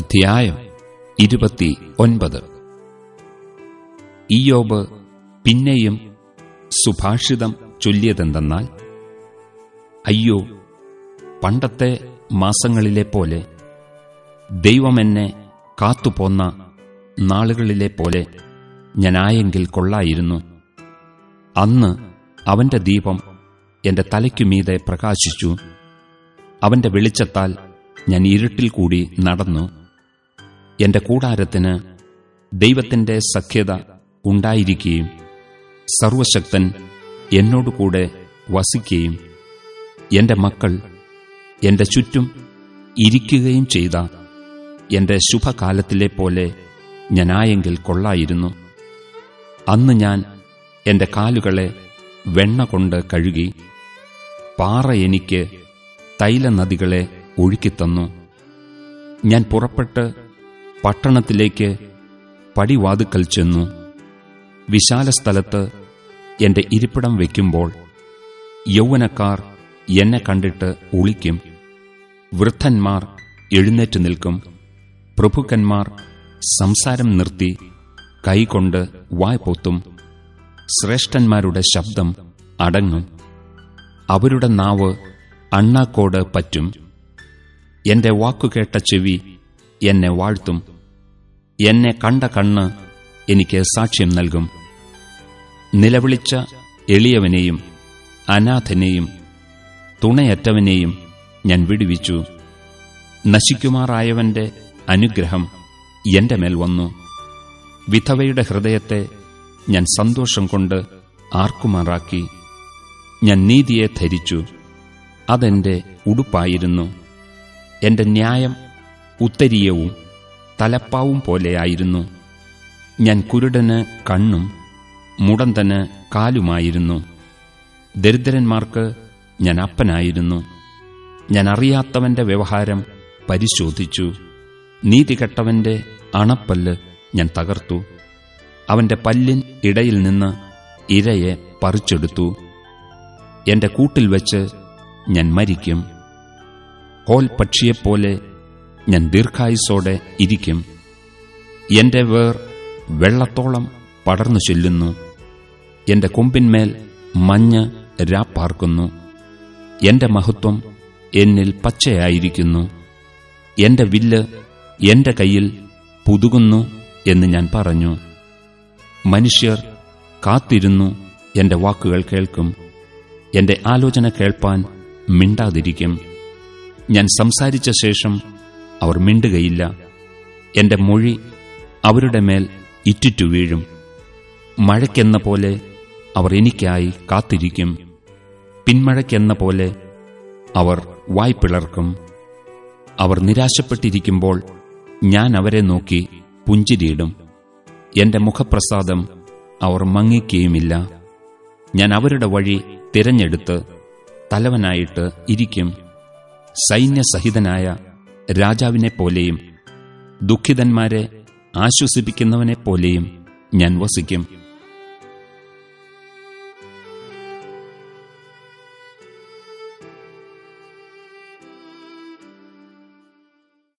അധ്യായം ഇരുപത്തി ഒൻപത്. ഇയോബ് പിന്നെയും സുഭാഷിതം ചൊല്ലിയതെന്തെന്നാൽ അയ്യോ പണ്ടത്തെ മാസങ്ങളിലെ പോലെ ദൈവമെന്നെ കാത്തുപോന്ന നാളുകളിലെ പോലെ ഞാനായെങ്കിൽ കൊള്ളായിരുന്നു. അന്ന് അവന്റെ ദീപം എന്റെ തലയ്ക്കുമീതെ പ്രകാശിച്ചു. അവന്റെ വെളിച്ചത്താൽ ഞാൻ ഇരുട്ടിൽ കൂടി നടന്നു. എന്റെ കൂടാരത്തിന് ദൈവത്തിന്റെ സഖ്യത ഉണ്ടായിരിക്കുകയും സർവശക്തൻ എന്നോടുകൂടെ വസിക്കുകയും എന്റെ മക്കൾ എന്റെ ചുറ്റും ഇരിക്കുകയും ചെയ്ത എന്റെ ശുഭകാലത്തിലെ പോലെ ഞാനായെങ്കിൽ കൊള്ളായിരുന്നു. അന്ന് ഞാൻ എന്റെ കാലുകളെ വെണ്ണ കൊണ്ട് കഴുകി പാറ എനിക്ക് തൈലനദികളെ ഒഴുക്കിത്തന്നു ഞാൻ പുറപ്പെട്ട് പട്ടണത്തിലേക്ക് പടിവാതുക്കൽ ചെന്നു. വിശാല സ്ഥലത്ത് എന്റെ ഇരിപ്പിടം വയ്ക്കുമ്പോൾ യൗവനക്കാർ എന്നെ കണ്ടിട്ട് ഒളിക്കും വൃദ്ധന്മാർ എഴുന്നേറ്റ് നിൽക്കും. പ്രഭുക്കന്മാർ സംസാരം നിർത്തി കൈകൊണ്ട് വായ് പൊത്തും. ശ്രേഷ്ഠന്മാരുടെ ശബ്ദം അടങ്ങും. അവരുടെ നാവ് അണ്ണാക്കോട് പറ്റും. എന്റെ വാക്കുകേട്ട ചെവി എന്നെ വാഴ്ത്തും. എന്നെ കണ്ട കണ്ണ് എനിക്ക് സാക്ഷ്യം നൽകും. നിലവിളിച്ച എളിയവനെയും അനാഥനെയും തുണയറ്റവനെയും ഞാൻ വിടുവിച്ചു. നശിക്കുമാറായവന്റെ അനുഗ്രഹം എന്റെ മേൽ വന്നു. വിധവയുടെ ഹൃദയത്തെ ഞാൻ സന്തോഷം കൊണ്ട് ആർക്കുമാറാക്കി. ഞാൻ നീതിയെ ധരിച്ചു. അതെന്റെ ഉടുപ്പായിരുന്നു. എന്റെ ന്യായം ഉത്തരീയവും തലപ്പാവും പോലെയായിരുന്നു ഞാൻ കുരുടന് കണ്ണും മുടന്തന് കാലുമായിരുന്നു. ദരിദ്രന്മാർക്ക് ഞാൻ അപ്പനായിരുന്നു. ഞാൻ അറിയാത്തവന്റെ വ്യവഹാരം പരിശോധിച്ചു. നീതികെട്ടവന്റെ അണപ്പല്ല് ഞാൻ തകർത്തു. അവന്റെ പല്ലിൻ ഇടയിൽ നിന്ന് ഇരയെ പറിച്ചെടുത്തു. എന്റെ കൂട്ടിൽ വെച്ച് ഞാൻ മരിക്കും. കോൽ പക്ഷിയെപ്പോലെ ഞാൻ ദീർഘായുസോടെ ഇരിക്കും. എന്റെ വേർ വെള്ളത്തോളം പടർന്നു ചെല്ലുന്നു. എന്റെ കൊമ്പിന്മേൽ മഞ്ഞ് രാപ്പാർക്കുന്നു. എന്റെ മഹത്വം എന്നിൽ പച്ചയായിരിക്കുന്നു. എന്റെ വില്ല് എന്റെ കയ്യിൽ പുതുകുന്നു എന്ന് ഞാൻ പറഞ്ഞു. മനുഷ്യർ കാത്തിരുന്നു എന്റെ വാക്കുകൾ കേൾക്കും. എന്റെ ആലോചന കേൾപ്പാൻ മിണ്ടാതിരിക്കും. ഞാൻ സംസാരിച്ച ശേഷം അവർ മിണ്ടുകയില്ല. എന്റെ മൊഴി അവരുടെ മേൽ ഇറ്റിറ്റു വീഴും. മഴയ്ക്കെന്ന പോലെ അവർ എനിക്കായി കാത്തിരിക്കും. പിന്മഴയ്ക്കെന്ന പോലെ അവർ വായ്പിളർക്കും അവർ നിരാശപ്പെട്ടിരിക്കുമ്പോൾ ഞാൻ അവരെ നോക്കി പുഞ്ചിരിയിടും. എന്റെ മുഖപ്രസാദം അവർ മങ്ങിക്കുകയുമില്ല. ഞാൻ അവരുടെ വഴി തിരഞ്ഞെടുത്ത് തലവനായിട്ട് ഇരിക്കും. സൈന്യസഹിതനായ രാജാവിനെപ്പോലെയും ദുഃഖിതന്മാരെ ആശ്വസിപ്പിക്കുന്നവനെപ്പോലെയും ഞാൻ വസിക്കും.